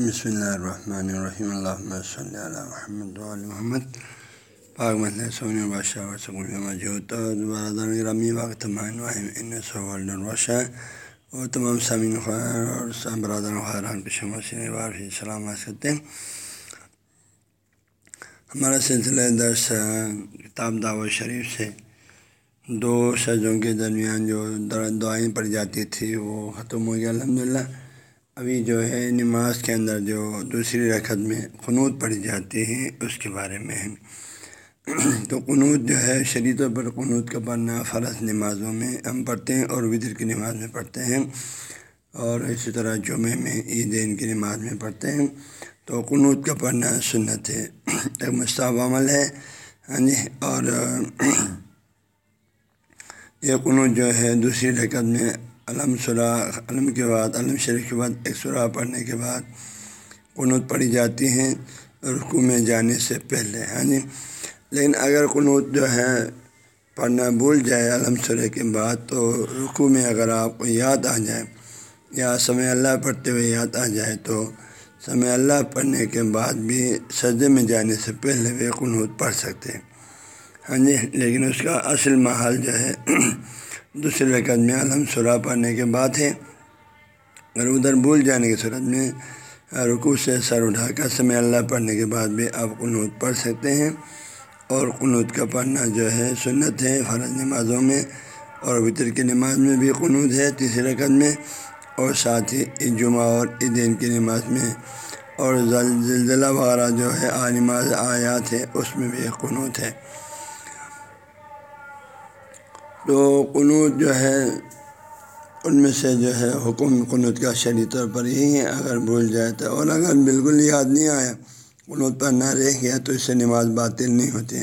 بسم اللہ الرحمن الرحیم اللہ صلی اللہ محمد محمد پاک مطلب سونی بادشاہ سکول موجود برادر گرامی وقت ان الوشا اور تمام سامعین خیر اور سب برادر خیران کی شمع سے بار بھی سلام کرتے ہیں ہمارا سلسلہ درس کتاب دعوت شریف سے دو سجوں کے درمیان جو دعائیں پڑھی جاتی تھی وہ ختم ہو گیا الحمد للہ ابھی جو ہے نماز کے اندر جو دوسری رکعت میں قنوت پڑھی جاتی ہے، اس کے بارے میں ہے۔ تو قنوت جو ہے شریطوں پر قنوت کا پڑھنا فرض نمازوں میں ہم پڑھتے ہیں اور وطر کی نماز میں پڑھتے ہیں۔ اور اسی طرح جمعے میں عیدین کی نماز میں پڑھتے ہیں۔ تو قنوت کا پڑھنا سنت ہے۔ ایک مستعب عمل ہے۔ ہاں جی اور یہ قنوت جو ہے، دوسری رکعت میں علم سرا علم کے بعد، علم شریف کے بعد، ایک سرا پڑھنے کے بعد قنوت پڑھی جاتی ہیں رقو میں جانے سے پہلے ہاں جی؟ لیکن اگر قنوت جو ہے پڑھنا بھول جائے علم سرے کے بعد، تو رقو میں اگر آپ کو یاد آ جائے، یا سمے اللہ پڑھتے ہوئے یاد آ جائے، تو سمے اللہ پڑھنے کے بعد بھی سجدے میں جانے سے پہلے بھی قنوت پڑھ سکتے ہیں ہاں جی؟ لیکن اس کا اصل محل جو ہے دوسرے رکعت میں علم سرا پڑھنے کے بعد ہے۔ اگر ادھر بھول جانے کی صورت میں رکو سے سر اٹھا کر سمے اللہ پڑھنے کے بعد بھی آپ قنوت پڑھ سکتے ہیں۔ اور قنوت کا پڑھنا جو ہے سنت ہے، فرض نمازوں میں اور وطر کی نماز میں بھی قنوت ہے تیسری رکعت میں۔ اور ساتھ ہی جمعہ اور عیدین کی نماز میں اور زلزلہ وغیرہ جو ہے نماز آیات ہے، اس میں بھی قنوت ہے۔ تو قنوت جو ہے، ان میں سے جو ہے حکم قنوت کا شرعی طور پر یہی ہے، اگر بھول جائے تو۔ اور اگر بالکل یاد نہیں آیا، قنوت پر نہ رہ گیا تو اس سے نماز باطل نہیں ہوتی۔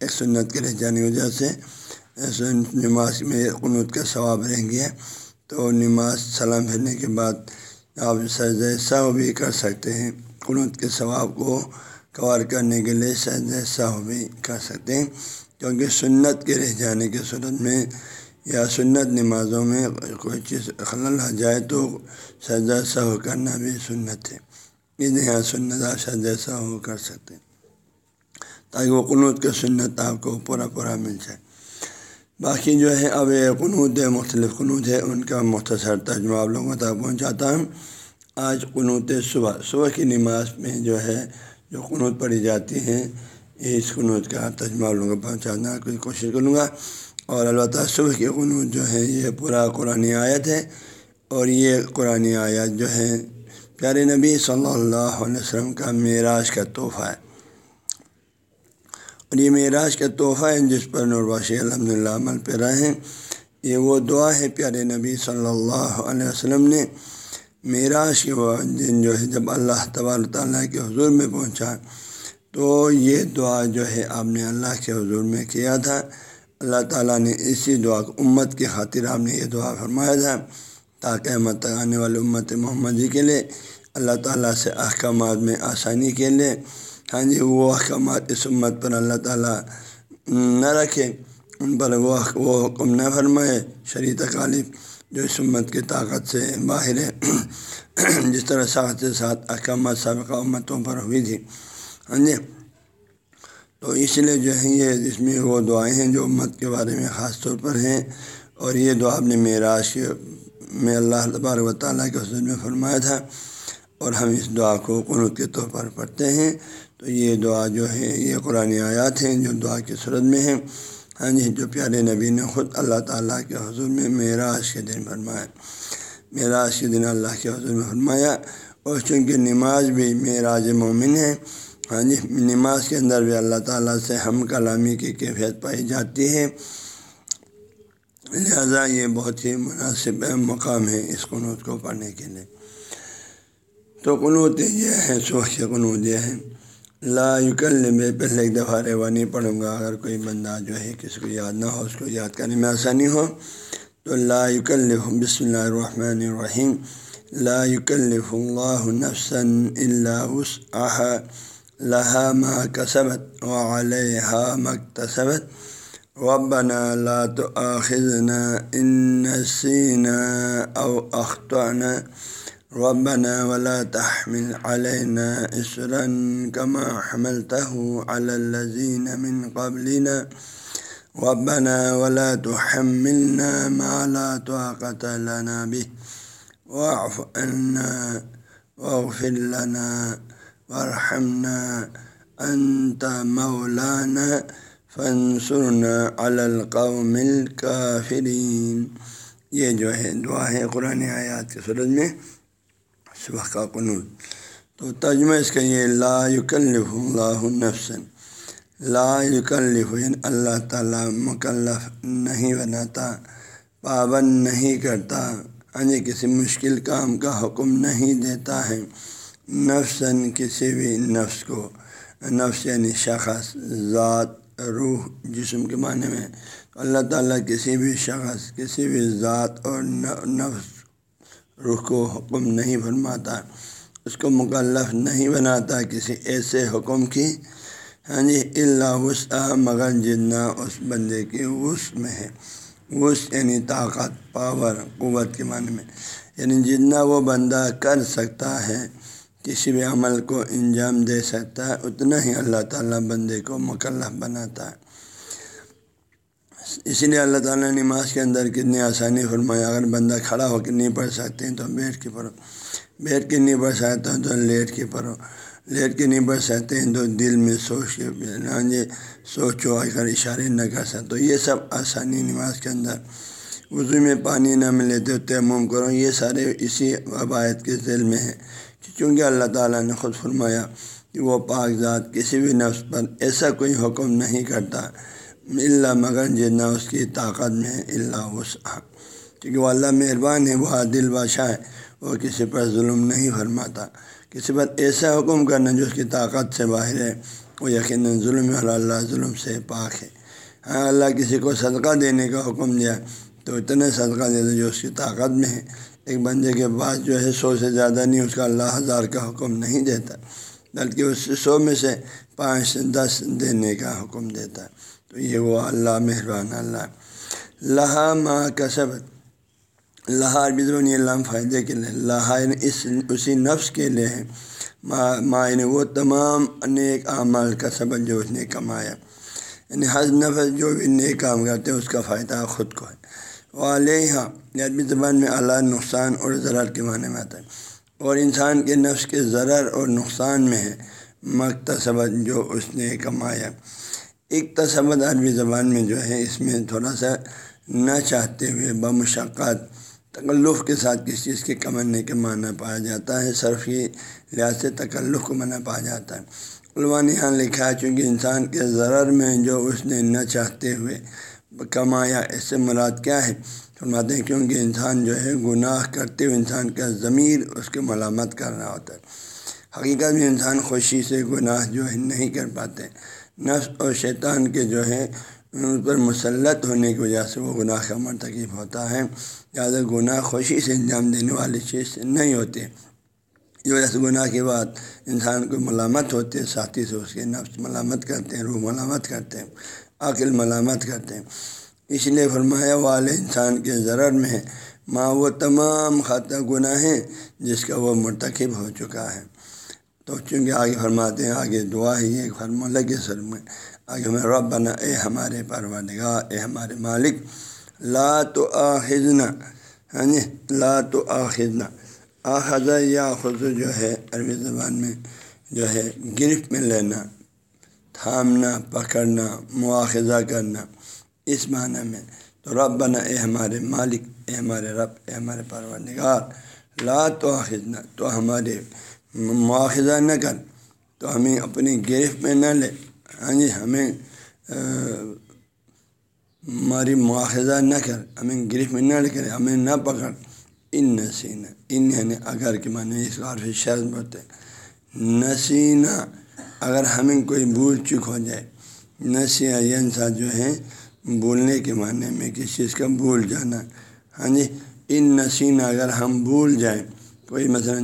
ایک سنت کے رہ جانے کی وجہ سے نماز میں قنوت کا ثواب رہ گیا۔ تو نماز سلام پھرنے کے بعد آپ سرد سہو بھی کر سکتے ہیں۔ قنوت کے ثواب کو کور کرنے کے لیے سرد سہو بھی کر سکتے ہیں۔ کیونکہ سنت کے رہ جانے کے صورت میں یا سنت نمازوں میں کوئی چیز خلل آ جائے تو سجا سہو کرنا بھی سنت ہے۔ اس یہاں سنت آپ سجا سہو کر سکتے ہیں۔ تاکہ وہ قنوت کا سنت آپ کو پورا پورا مل جائے۔ باقی جو ہے، اب قنوت ہے، مختلف قنوت ہے، ان کا مختصر ترجمہ آپ لوگوں تک پہنچاتا ہوں۔ آج قنوت صبح صبح کی نماز میں جو ہے، جو قنوت پڑھی جاتی ہیں اس قنوت کا ترجمہ لوگوں کو پہنچانا کی کوشش کروں گا۔ اور البتہ صبح کی قنوت جو ہے، یہ پورا قرآن آیت ہے۔ اور یہ قرآن آیت جو ہے، پیارے نبی صلی اللہ علیہ وسلم کا معراج کا تحفہ ہے۔ اور یہ معراج کا تحفہ ہے، جس پر نورباشی الحمد للہ عمل پہ رہے ہیں۔ یہ وہ دعا ہے، پیارے نبی صلی اللہ علیہ وسلم نے معراج کے دن جو ہے، جب اللہ تبار تعالیٰ کے حضور میں پہنچا تو یہ دعا جو ہے آپ نے اللہ کے حضور میں کیا تھا۔ اللہ تعالیٰ نے اسی دعا کو امت کی خاطر آپ نے یہ دعا فرمایا تھا تاکہ احمد آنے والے امت محمدی جی کے لیے اللہ تعالیٰ سے احکامات میں آسانی کے لیے۔ ہاں جی وہ احکامات اس امت پر اللہ تعالیٰ نہ رکھے، ان پر وہ وہ حکم نہ فرمائے۔ شریع تکالیف جو اس امت کی طاقت سے باہر ہے، جس طرح ساتھ سے ساتھ احکامات سابقہ امتوں پر ہوئی تھی۔ ہاں جی۔ تو اس لیے جو ہے یہ اس میں وہ دعائیں ہیں جو امت کے بارے میں خاص طور پر ہیں، اور یہ دعا اپنے معراج کے میں اللہ تبار و تعالیٰ کے حضور میں فرمایا تھا، اور ہم اس دعا کو قنوط کے طور پر پڑھتے ہیں۔ تو یہ دعا جو ہے یہ قرآن آیات ہیں جو دعا کی صورت میں ہیں۔ ہاں جی جو پیارے نبی نے خود اللہ تعالیٰ کے حضور میں معراج کے دن فرمایا۔ معراج کے دن اللہ کے حضور میں فرمایا، اور چونکہ نماز بھی معراج مومن ہے ہاں جی نماز کے اندر بھی اللہ تعالیٰ سے ہم کلامی کی کیفیت پائی جاتی ہے۔ لہذا یہ بہت ہی مناسب مقام ہے اس قنوت کو پڑھنے کے لیے۔ تو قنوت یہ ہے سوچ قنوت یہ ہے۔ لا یقل میں پہلے ایک دفعہ ریوانی پڑھوں گا۔ اگر کوئی بندہ جو ہے کسی کو یاد نہ ہو، اس کو یاد کرنے میں آسانی ہو، تو لا یقل بسم اللہ الرحمن الرحیم۔ لا یکلف اللہ نفسا الا وسعها لہا ما کسبت و علیہ مکتسبت ربنا لا تؤاخذنا ان نسينا او اخطانا ربنا ولا تحمل علينا إسرا كما حملته على الذين من قبلنا. ربنا ولا تحملنا ما لا طاقة لنا به. واعف عنا واغفر لنا. وارحمنا أنت مولانا، فانصرنا على القوم الكافرين. یہ جو ہے دعا ہے قرآن آیات کے صورت میں، صبح کا قنوط تو ترجمہ اس کا یہ لا یکلف اللہ نفسن لا یکلف یعنی اللہ تعالیٰ مکلف نہیں بناتا، پابند نہیں کرتا یعنی کسی مشکل کام کا حکم نہیں دیتا ہے۔ نفسن کسی بھی نفس کو، نفس یعنی شخص، ذات، روح، جسم کے معنی میں۔ اللہ تعالیٰ کسی بھی شخص، کسی بھی ذات اور نفس، روح کو حکم نہیں فرماتا۔ اس کو مکلف نہیں بناتا کسی ایسے حکم کی۔ ہاں جی اللہ وسع مگر جتنا اس بندے کی وس میں ہے۔ وس یعنی طاقت پاور قوت کے معنی میں۔ یعنی جتنا وہ بندہ کر سکتا ہے۔ کسی بھی عمل کو انجام دے سکتا ہے، اتنا ہی اللہ تعالیٰ بندے کو مکلف بناتا ہے۔ اسی لیے اللہ تعالیٰ نے نماز کے اندر کتنی آسانی فرمایا اگر بندہ کھڑا ہو کے نہیں پڑھ سکتے ہیں تو بیٹھ کے پڑھو۔ بیٹھ کے نہیں پڑھ سکتے ہیں تو لیٹ کے پڑھو۔ لیٹ کے نہیں پڑھ سکتے ہیں تو دل میں سوچ کے جی سوچو، اگر اشارے نہ کر سکتے تو یہ سب آسانی نماز کے اندر۔ وضو میں پانی نہ ملے تو تیمم کرو۔ یہ سارے اسی عبایت کے ذیل میں ہے۔ چونکہ اللہ تعالیٰ نے خود فرمایا کہ وہ پاک ذات کسی بھی نفس پر ایسا کوئی حکم نہیں کرتا اللہ مگر جتنا اس کی طاقت میں اللہ وسع کیونکہ وہ اللہ مہربان ہے، وہ عادل بادشاہ ہے، وہ کسی پر ظلم نہیں فرماتا۔ کسی پر ایسا حکم کرنا جو اس کی طاقت سے باہر ہے، وہ یقیناً ظلم اور اللہ ظلم سے پاک ہے۔ ہاں اللہ کسی کو صدقہ دینے کا حکم دیا تو اتنے صدقہ دے دو جو اس کی طاقت میں ہے۔ ایک بندے کے بعد جو ہے سو سے زیادہ نہیں، اس کا اللہ ہزار کا حکم نہیں دیتا، بلکہ اس سو میں سے پانچ سے دس دینے کا حکم دیتا۔ ہے تو یہ وہ اللہ مہربان اللہ۔ لہا ماں کسبت۔ لہا بدرون یہ لام فائدے کے لیے۔ لہا یعنی اس، اسی نفس کے لیے ہے۔ ماں یعنی وہ تمام نیک اعمال کا سبب جو اس نے کمایا۔ یعنی ہر نفس جو بھی نیک کام کرتے ہیں، اس کا فائدہ خود کو ہے۔ علیہ عربی زبان میں اعلیٰ نقصان اور ضرر کے معنی میں آتا ہے۔ اور انسان کے نفس کے ضرر اور نقصان میں ہے۔ مقتصبت جو اس نے کمایا۔ ایک عربی زبان میں جو ہے، اس میں تھوڑا سا نہ چاہتے ہوئے بمشقت، تکلف کے ساتھ کسی چیز کے کمانے کے معنی پایا جاتا ہے؟ صرفی لحاظ سے تکلف کو منع پایا جاتا ہے۔ علماء نے یہاں لکھا ہے، چونکہ انسان کے ضرر میں جو اس نے نہ چاہتے ہوئے کمایا اس سے مراد کیا ہے؟ فرماتے ہیں کیونکہ انسان جو ہے گناہ کرتے ہوئے انسان کا ضمیر اس کے ملامت کر رہا ہوتا ہے۔ حقیقت میں انسان خوشی سے گناہ جو ہے نہیں کر پاتے۔ نفس اور شیطان کے جو ہے ان پر مسلط ہونے کی وجہ سے وہ گناہ کا مرتکب ہوتا ہے۔ لہٰذا گناہ خوشی سے انجام دینے والی چیز نہیں ہوتی اس وجہ سے گناہ کے بعد انسان کو ملامت ہوتے ساتھی سے اس کے نفس ملامت کرتے ہیں، روح ملامت کرتے ہیں، عقل ملامت کرتے ہیں۔ اس لیے فرمایا، والے انسان کے ضرر میں ہے ماں وہ تمام خطہ گناہ ہیں جس کا وہ مرتکب ہو چکا ہے۔ تو چونکہ آگے فرماتے ہیں، آگے دعا ہی ایک فرما لگے سر میں۔ آگے میں رب بنا اے ہمارے پروردگار، اے ہمارے مالک، لا تو آخذنا ہاں جی لا تو آخذنا آخذ یا خود جو ہے عربی زبان میں جو ہے گرفت میں لینا، تھامنا، پکڑنا، مواخذہ کرنا، اس معنی میں۔ تو رب بنا اے ہمارے مالک، اے ہمارے رب، اے ہمارے پروردگار، لا تو آخذنا تو ہمارے مواخذہ نہ کر۔ تو ہمیں اپنی گرفت میں نہ لے۔ ہاں جی ہمیں ہماری مواخذہ نہ کر۔ ہمیں گرفت میں نہ لے کر، ہمیں نہ پکڑ۔ ان نسینہ ان یعنی اگر کے معنی اس کا عرفی شرط بولتے نسینہ اگر ہمیں کوئی بھول چک ہو جائے۔ نسیہ یہ انسان جو ہے بولنے کے معنی میں کسی چیز کا بھول جانا۔ ہاں جی؟ ان نسین اگر ہم بھول جائیں، کوئی مثلا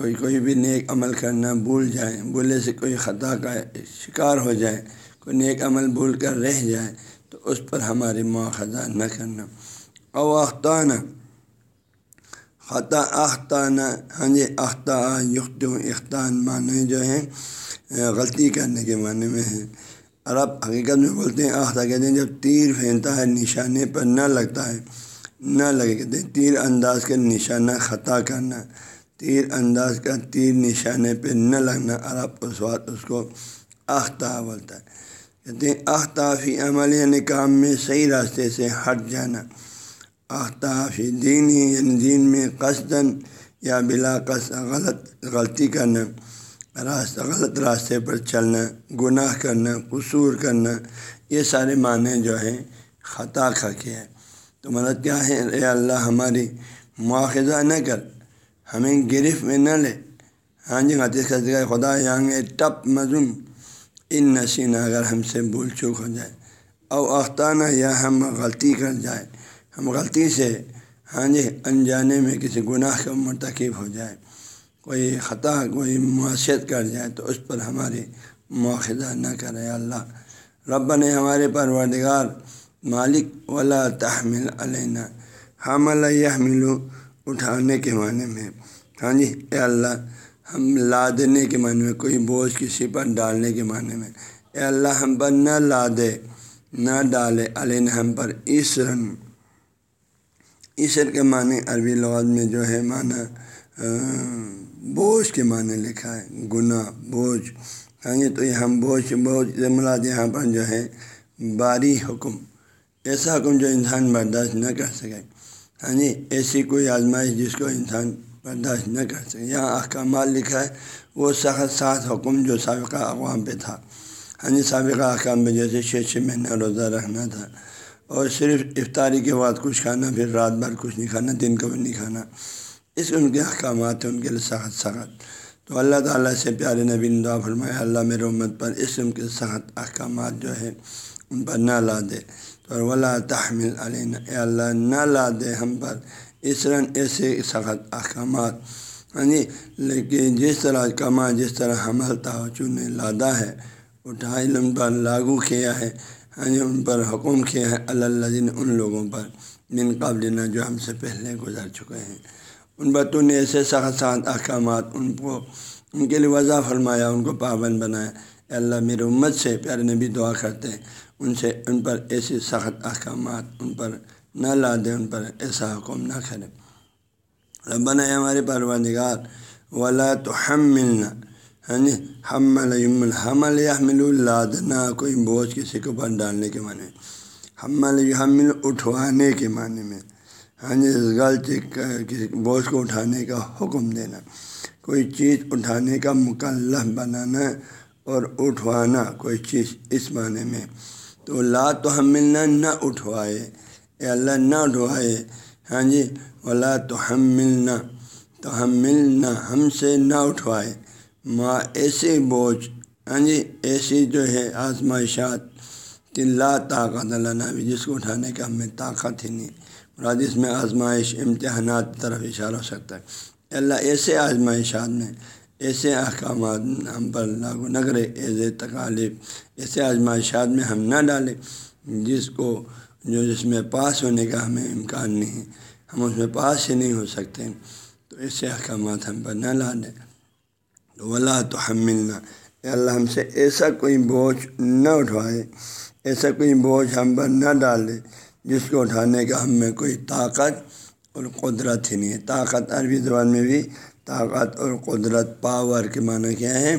کوئی کوئی بھی نیک عمل کرنا بھول جائیں، بولنے سے کوئی خطا کا شکار ہو جائے، کوئی نیک عمل بھول کر رہ جائے، تو اس پر ہماری مواخذہ نہ کرنا۔ اختانہ خطا اختانہ ہاں جی اختہ یخت اختان معنی جو ہے غلطی کرنے کے معنی میں ہیں عرب حقیقت میں بولتے ہیں آختہ کہتے ہیں، جب تیر پھینکتا ہے، نشانے پر نہ لگتا ہے، نہ لگے، کہتے ہیں، تیر انداز کا نشانہ خطا کرنا، تیر انداز کا تیر نشانے پہ نہ لگنا عرب اس وقت اس کو آختہ بولتا ہے۔ کہتے ہیں آختافی عمل یعنی کام میں صحیح راستے سے ہٹ جانا۔ آختافی دین ہی یعنی دین میں قصدن یا بلا قص غلط، غلطی کرنا راستہ غلط راستے پر چلنا، گناہ کرنا، قصور کرنا، یہ سارے معنی جو ہیں، خطا کھا کے ہے تو مدد کیا ہے؟ اے اللہ ہماری مواخذہ نہ کر، ہمیں گرفت میں نہ لے۔ ہاں جی غلطی کا خدا یہاں ٹپ مضم ان نشین اگر ہم سے بھول چوک ہو جائے، او اختانہ یا ہم غلطی کر جائے ہم غلطی سے ہاں جی انجانے میں کسی گناہ کا مرتکب ہو جائے، کوئی خطا، کوئی معاشیت کر جائے، تو اس پر ہماری مواخذہ نہ کرے اللہ۔ رب نے ہمارے پروردگار، مالک، ولا تحمل علینا۔ حمل یہ اٹھانے کے معنی میں۔ ہاں جی اے اللہ، ہم لادنے کے معنی میں، کوئی بوجھ کسی پر ڈالنے کے معنی میں۔ اے اللہ، ہم پر نہ لادے، نہ ڈالے، علینا ہم پر عیسرن عیسر کے معنی عربی لغت میں جو ہے معنی بوجھ کے معنی لکھا ہے، گناہ، بوجھ۔ ہاں جی تو یہ ہم بوجھ بوجھ مراد یہاں پر جو ہے باری حکم۔ ایسا حکم جو انسان برداشت نہ کر سکے۔ ہاں جی ایسی کوئی آزمائش جس کو انسان برداشت نہ کر سکے۔ یہاں احکامات لکھا ہے، وہ سخت سات حکم جو سابقہ اقوام پہ تھا۔ ہاں جی سابقہ احکام پہ جیسے چھ چھ مہینہ روزہ رکھنا تھا۔ اور صرف افطاری کے بعد کچھ کھانا، پھر رات بھر کچھ نہیں کھانا، دن کو بھی نہیں کھانا۔ اس ان کے احکامات ہیں، ان کے لیے سخت سخت۔ تو اللہ تعالیٰ سے پیارے نبی دعا فرمایا، اللہ میرے امت پر اسم کے سخت احکامات جو ہے ان پر نہ لا دے۔ تو ولا تحمل علین اے اللہ، نہ لا دے ہم پر اس رن ایسے سخت احکامات۔ ہاں جی لیکن جس طرح کما، جس طرح حمل توجہ نے لادا ہے اٹھا علم پر لاگو کیا ہے ہاں جی، ان پر حکم کیا ہے اللہ ان لوگوں پر، من قابل جو ہم سے پہلے گزر چکے ہیں۔ ان بتوں نے ایسے سخت سخت احکامات ان کو، ان کے لیے وضع فرمایا، ان کو پابند بنایا۔ اللہ، میرے امت سے پیارے نبی دعا کرتے ہیں۔ ان سے، ان پر ایسے سخت احکامات ان پر نہ لا دیں، ان پر ایسا حکم نہ کرے ربنا ہمارے پروردگار، ولا تو ہم ملنا ہاں جی حمل حمل یحمل لادنا کوئی بوجھ کسی کو پر ڈالنے کے معنی۔ حمل یحمل اٹھوانے کے معنی میں۔ یعنی ہاں جی غلطی کسی بوجھ کو اٹھانے کا حکم دینا۔ کوئی چیز اٹھانے کا مکلف بنانا اور اٹھوانا، کوئی چیز اس معنی میں۔ تو لا تو ہم ملنا نہ اٹھوائے۔ اے اللہ، نہ اٹھوائے۔ ہاں جی ولا تو ہم ملنا تو ہم ملنا ہم سے نہ اٹھوائے۔ ماں ایسے بوجھ ہاں جی ایسی جو ہے آزمائشات لا طاقت اللہ بھی جس کو اٹھانے کا ہمیں طاقت ہی نہیں۔ مراد اس میں آزمائش، امتحانات طرف اشارہ ہو سکتا ہے۔ اللہ، ایسے آزمائشات میں، ایسے احکامات ہم پر لاگو نہ کرے، ایسے تکالیف، ایسے آزمائشات میں ہم نہ ڈالیں جس کو جو جس میں پاس ہونے کا ہمیں امکان نہیں ہم اس میں پاس ہی نہیں ہو سکتے۔ تو ایسے احکامات ہم پر نہ لا دیں ولا تو ہم ملنا اللہ، ہم سے ایسا کوئی بوجھ نہ اٹھوائے ایسا کوئی بوجھ ہم پر نہ ڈالے، جس کو اٹھانے کا ہم میں کوئی طاقت اور قدرت ہی نہیں ہے۔ طاقت عربی زبان میں بھی طاقت اور قدرت پاور کے معنی کیا ہے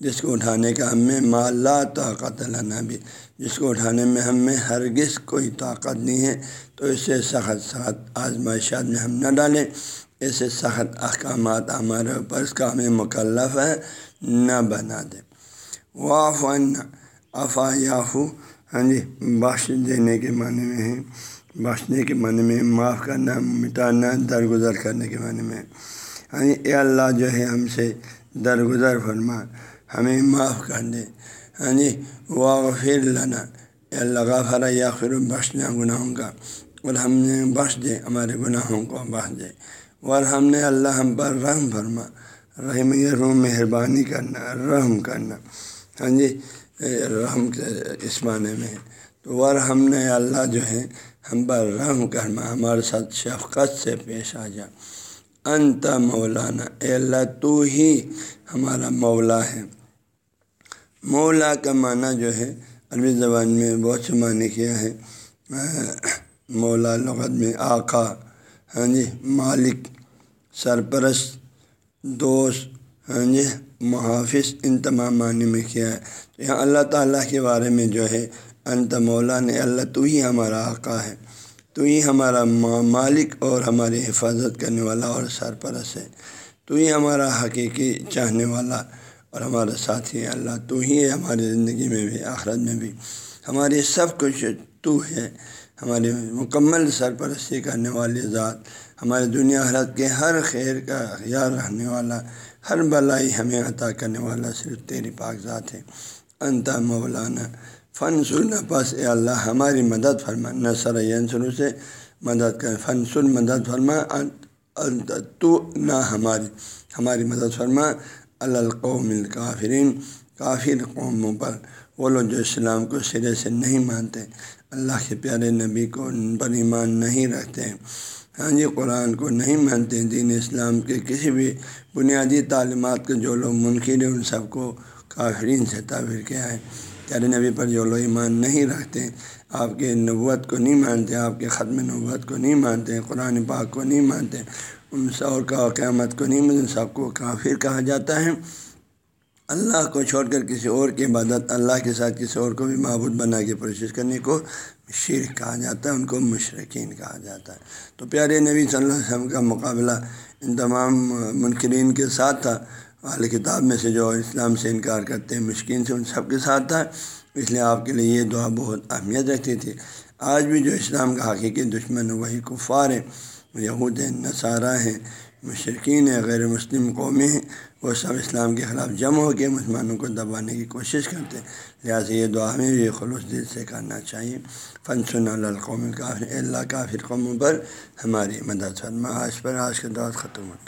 جس کو اٹھانے کا ہم میں مالا طاقت لانا بھی، جس کو اٹھانے میں ہم میں ہرگز کوئی طاقت نہیں ہے، تو اسے سخت سخت آزمائشات میں ہم نہ ڈالیں۔ ایسے سخت احکامات ہمارے اوپر اس کا ہمیں مکلف ہے، نہ بنا دیں واف افا یافو ہاں جی بخش دینے کے معنی میں ہے۔ بخشنے کے معنی میں، معاف کرنا، مٹانا، درگزر کرنے کے معنی میں۔ ہاں جی اے اللہ جو ہے ہم سے درگزر فرما، ہمیں معاف کر دے۔ ہاں جی واغفر لنا۔ اے اللہ غافر یا خر بخشنا گناہوں کا۔ اور ہم نے بخش دے، ہمارے گناہوں کو بخش دے۔ اور ہم نے اللہ ہم پر رحم فرما، رحم روم مہربانی کرنا، رحم کرنا۔ ہاں جی رحم اس معنی میں تو ور ہم نے اللہ جو ہے، ہم پر رحم کرنا، ہمارے ساتھ شفقت سے پیش آ جا۔ انت مولانا، اے اللہ تو ہی ہمارا مولا ہے۔ مولا کا معنی جو ہے، عربی زبان میں بہت سے معنی کیا ہے مولا لغت میں آقا۔ ہاں جی مالک، سرپرست، دوست ہاں جی محافظ، ان تمام معنی میں کیا ہے۔ تو یہاں اللہ تعالیٰ کے بارے میں جو ہے، انت مولا نے اللہ تو ہی ہمارا آقا ہے، تو ہی ہمارا مالک اور ہماری حفاظت کرنے والا اور سرپرست ہے، تو ہی ہمارا حقیقی چاہنے والا اور ہمارا ساتھی اللہ تو ہی ہے ہماری زندگی میں بھی، آخرت میں بھی۔ ہماری سب کچھ تو ہے۔ ہماری مکمل سرپرستی کرنے والی ذات ہماری دنیا حرت کے ہر خیر کا خیال رہنے والا، ہر بلائی ہمیں عطا کرنے والا صرف تیری پاک ذات ہے۔ انتا مولانا، فن سن، پس اے اللہ ہماری مدد فرما۔ نثر شروع سے مدد کر۔ فن سن، مدد فرما۔ تو، نہ ہماری ہماری مدد فرما۔ القوم الکافرین، کافر قوموں پر۔ وہ لوگ جو اسلام کو سرے سے نہیں مانتے۔ اللہ کے پیارے نبی کو ان پر ایمان نہیں رکھتے ہاں جی قرآن کو نہیں مانتے دین اسلام کے کسی بھی بنیادی تعلیمات کے جو لوگ منکر ہیں، ان سب کو کافرین سے تعبیر کیا ہے۔ پیارے نبی پر جو لوگ ایمان نہیں رکھتے آپ کے نبوت کو نہیں مانتے، آپ کے ختم نبوت کو نہیں مانتے قرآن پاک کو نہیں مانتے ان سور کا قیامت کو نہیں مانتے، سب کو کافر کہا جاتا ہے۔ اللہ کو چھوڑ کر کسی اور کی عبادت اللہ کے ساتھ کسی اور کو بھی معبود بنا کے کوشش کرنے کو شیر کہا جاتا ہے، ان کو مشرقین کہا جاتا ہے۔ تو پیارے نبی صلی اللہ علیہ وسلم کا مقابلہ ان تمام منکرین کے ساتھ تھا۔ اعلی کتاب میں سے جو اسلام سے انکار کرتے ہیں، مشکین سے، ان سب کے ساتھ تھا۔ اس لیے آپ کے لیے یہ دعا بہت اہمیت رکھتی تھی۔ آج بھی جو اسلام کا حقیقی دشمن وہی کفار ہے یہود ہیں، نصارہ ہیں مشرقین ہیں، غیر مسلم قومیں ہیں۔ وہ سب اسلام کے خلاف جمع ہو کے مسلمانوں کو دبانے کی کوشش کرتے لہٰذا یہ دعا میں بھی خلوص دل سے کرنا چاہیے۔ فنسن القوم کافر اللہ کافر قوموں پر ہماری مدد فرما۔ آج پر آج کا دعوت ختم ہوتی